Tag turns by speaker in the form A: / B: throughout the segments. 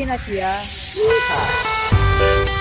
A: Novinasia.
B: Oh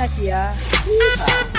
A: Novinasia.
B: Oh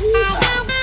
A: Yeah.